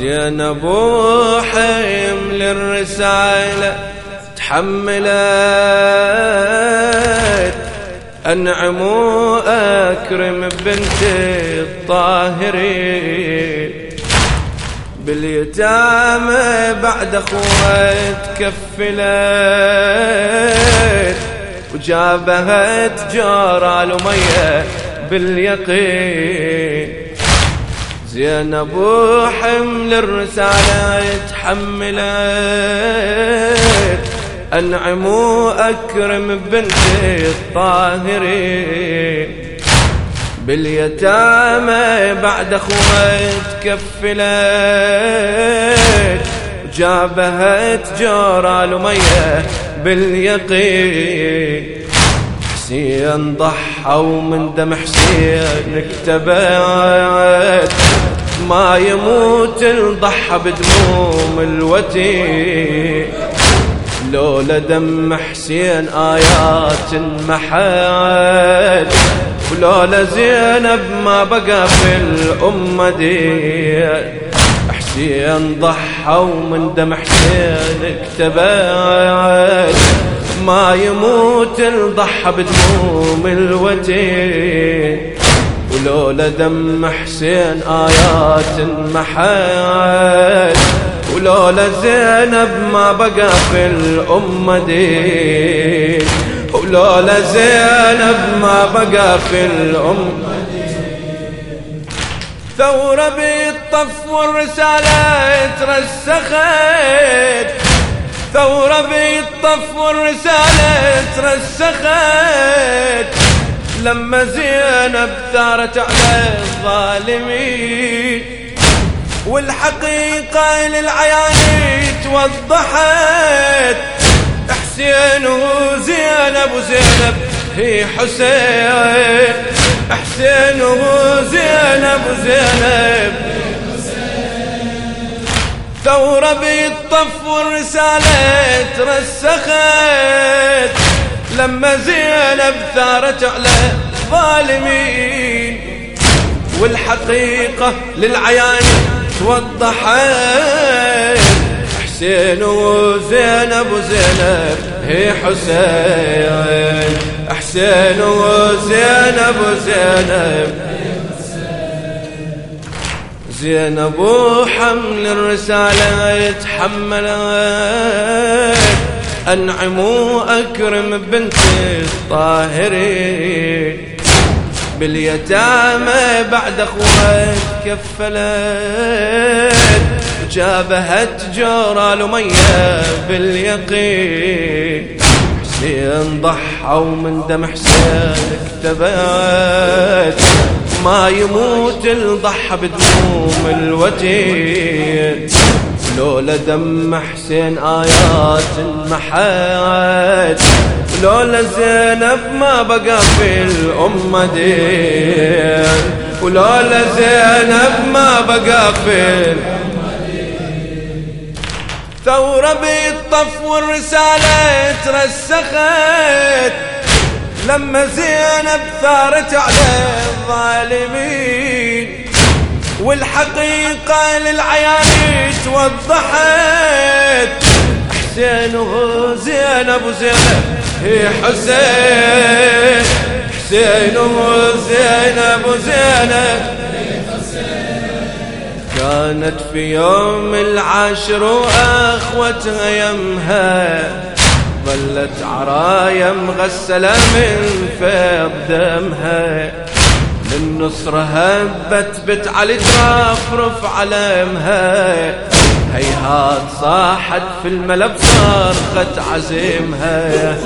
زينب حمل الرسالة تحملت. أنعم أكرم بنت الطاهرين باليتامى بعد أخوة تكفلت وجابها تجار المية باليقين. زينب حمل الرسالة تحملت أنعم أكرم بنت الطاهرين باليتامى بعد أخوة تكفلت. جابها تجار المية باليقين. حسين ضحى ومن دم حسين اكتبت ما يموت الضحى بدموم الوتين. لولا دم حسين آيات محل ولولا زينب ما بقى في الأمة دي حسين ضحى ومن دم حسين اكتبت ما يموت الضحى بدموم الوتين ولولا دم حسين آيات محل. ولولا زينب ما بقى في الأمة دين ولولا زينب ما بقى في الأمة ثورة بالطف والرسالة ترسخت. ثورة بالطف والرسالة ترسخت. لما زينب ثارت على الظالمين والحقيقة للعيان توضحت. حسين وزينب وزينب هي حسين. حسين وزينب وزينب ثورة بالطف والرسالة ترسخت لما زينب ثارت على الظالمين والحقيقة للعيان توضحت. حسين وزينب وزينب هي حسين. حسين وزينب وزينب زينب وحمل الرسالة يتحملت. أنعم أكرم بنت الطاهرين باليتامى بعد اخوات كفلت. جابهت جورا لمية باليقين. حسين ضحى ومن دم حسين اكتبت. ما يموت الضحى بدموم الوتين لولا دم حسين آيات محات لولا زينب ما بقى في الأمة دين ولولا زينب ما بقى في ثورة بالطف والرسالة ترسخت. لما زينب ثارت على الظالمين والحقيقة للعيان توضحت. حسين وزينب وزينب هي حسين. حسين وزينب وزينب كانت في يوم العاشر وأخوتها يمها. ظلت عرايا مغسلة من فيض دمها. للنصرة هبت بت علي ترفرف علمها هيهات صاحت في الملب صرخت عزيمها.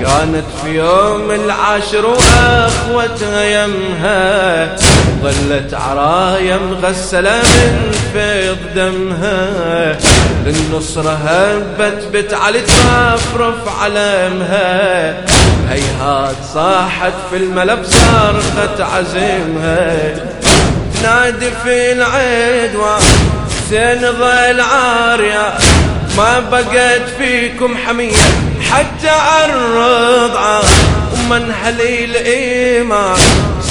كانت في يوم العاشر وأخوتها يمها ظلت عرايا مغسلة من فيض دمها للنصرة هبت بت علي ترفرف علمها هيهات صاحت في الملب صرخت عزيمها نادي في العيد سين ظل عارية ما بقت فيكم حمية. حتى ومن حليل إيمان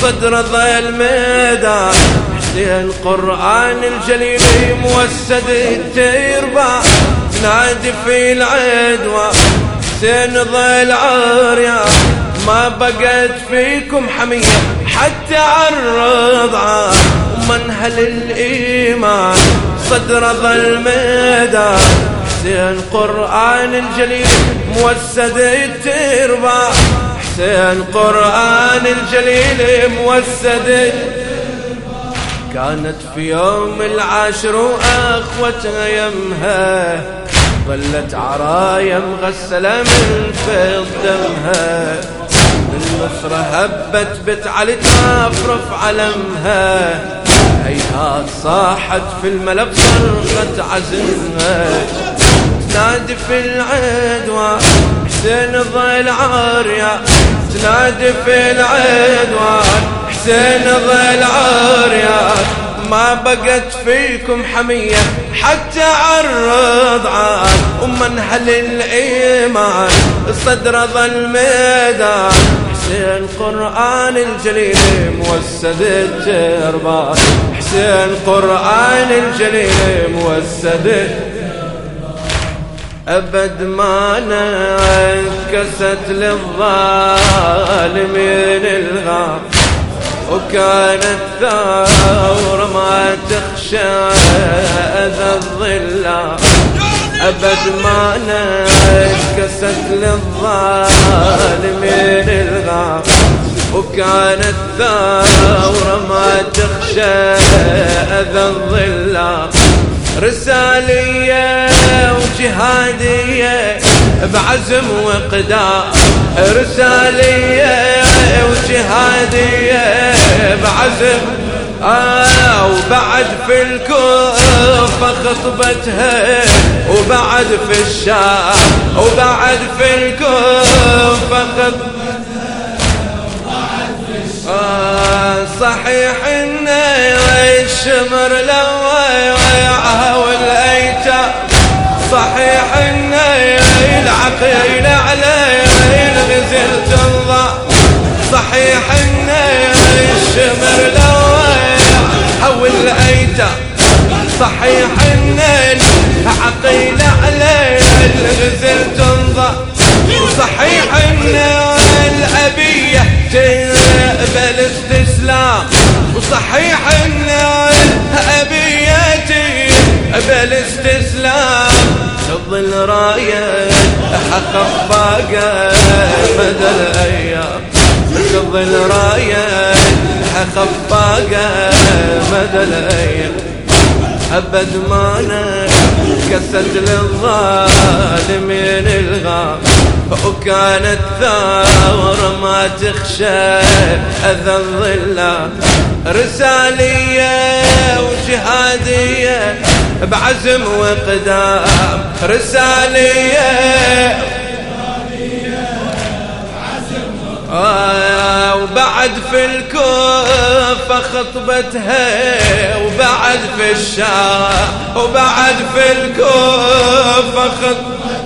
صدر ظل ميدان حسين قرآن الجليل موسد التربة. تنادي في العدوى حسين ظل عريا ما بقت فيكم حمية حتى عالرضعة ومنهل الإيمان صدر ظل ميدان حسين قرآن الجليل موسد التربة. حسين قرآن الجليل موسد. كانت في يوم العاشر وأخوتها يمها ظلت عرايا مغسلة من فيض دمها. النصرة هبت بت علي تفرف علمها. هيهات صاحت في الملب صرخت عزمها. تنادي في العدوى حسين ظل عاريا تنادي في العدوان حسين ظل عاريا ما بقت فيكم حمية حتى عرض عاد ومنهل الإيمان الصدر ظل ميدان حسين قرآن الجليل موسد الجربان حسين قرآن الجليل موسد أبد ما نكست للظالمين الغار. وكانت ثورة ما تخشى أذى الظلام أبد ما نكست للظالمين الغار. وكانت ثورة ما تخشى أذى الظلام رسالية وجهادية بعزم وقدار. رسالية وجهادية بعزم. آه وبعد في الكوفة خطبتها وبعد في الشام وبعد في الكوفة خطبتها آه صحيح إن الشمر لويعها صحيح ان العقيل علي الغزل تنضى صحيح ان الابيه تقبل استسلام وصحيح ان ابيتي بالاستسلام تظل راية خفاقة مدى الأيام. تظل راية خفاقة مدى الأيام. أبد ما كست للظالمين الغام وكانت ثورة ما تخشى أذى الظلام. رسالية وجهادية بعزم وقدام رسالية آه وبعد في الكوفة خطبتها وبعد في الشام وبعد في الكوفة خطبتها.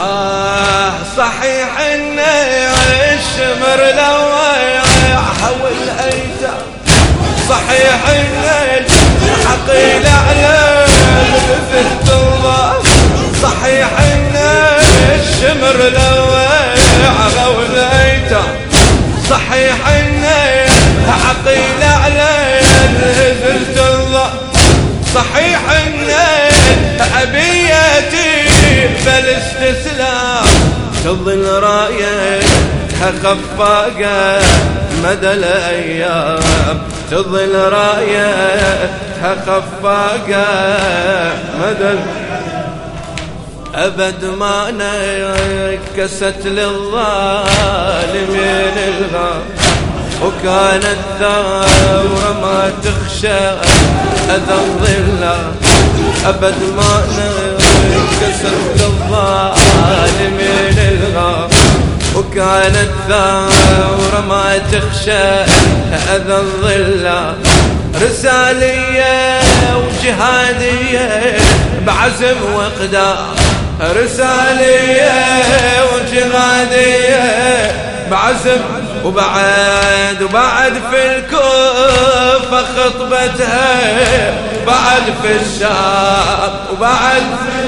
آه صحيح إن الشمر لويعها والايتام صحيح إن الحقيل على مثل الله صحيح إن الشمر لويعها صحيح ان الحقيل على مثل الله. صحيح ان أبيتي فالاستسلام تظل راية خفاقة مدى الأيام. تظل راية خفاقة مدى أبد ما نكست للظالمين الهام وكانت ثورة ما تخشى أذى الظلام أبد ما نكست للظالمين الهام وكانت ثورة ما تخشى أذى الظلام رسالية وجهادية بعزم وقدار. رسالية وجهادية بعزم وبعد وبعد في الكوفة خطبتها بعد في الشام وبعد في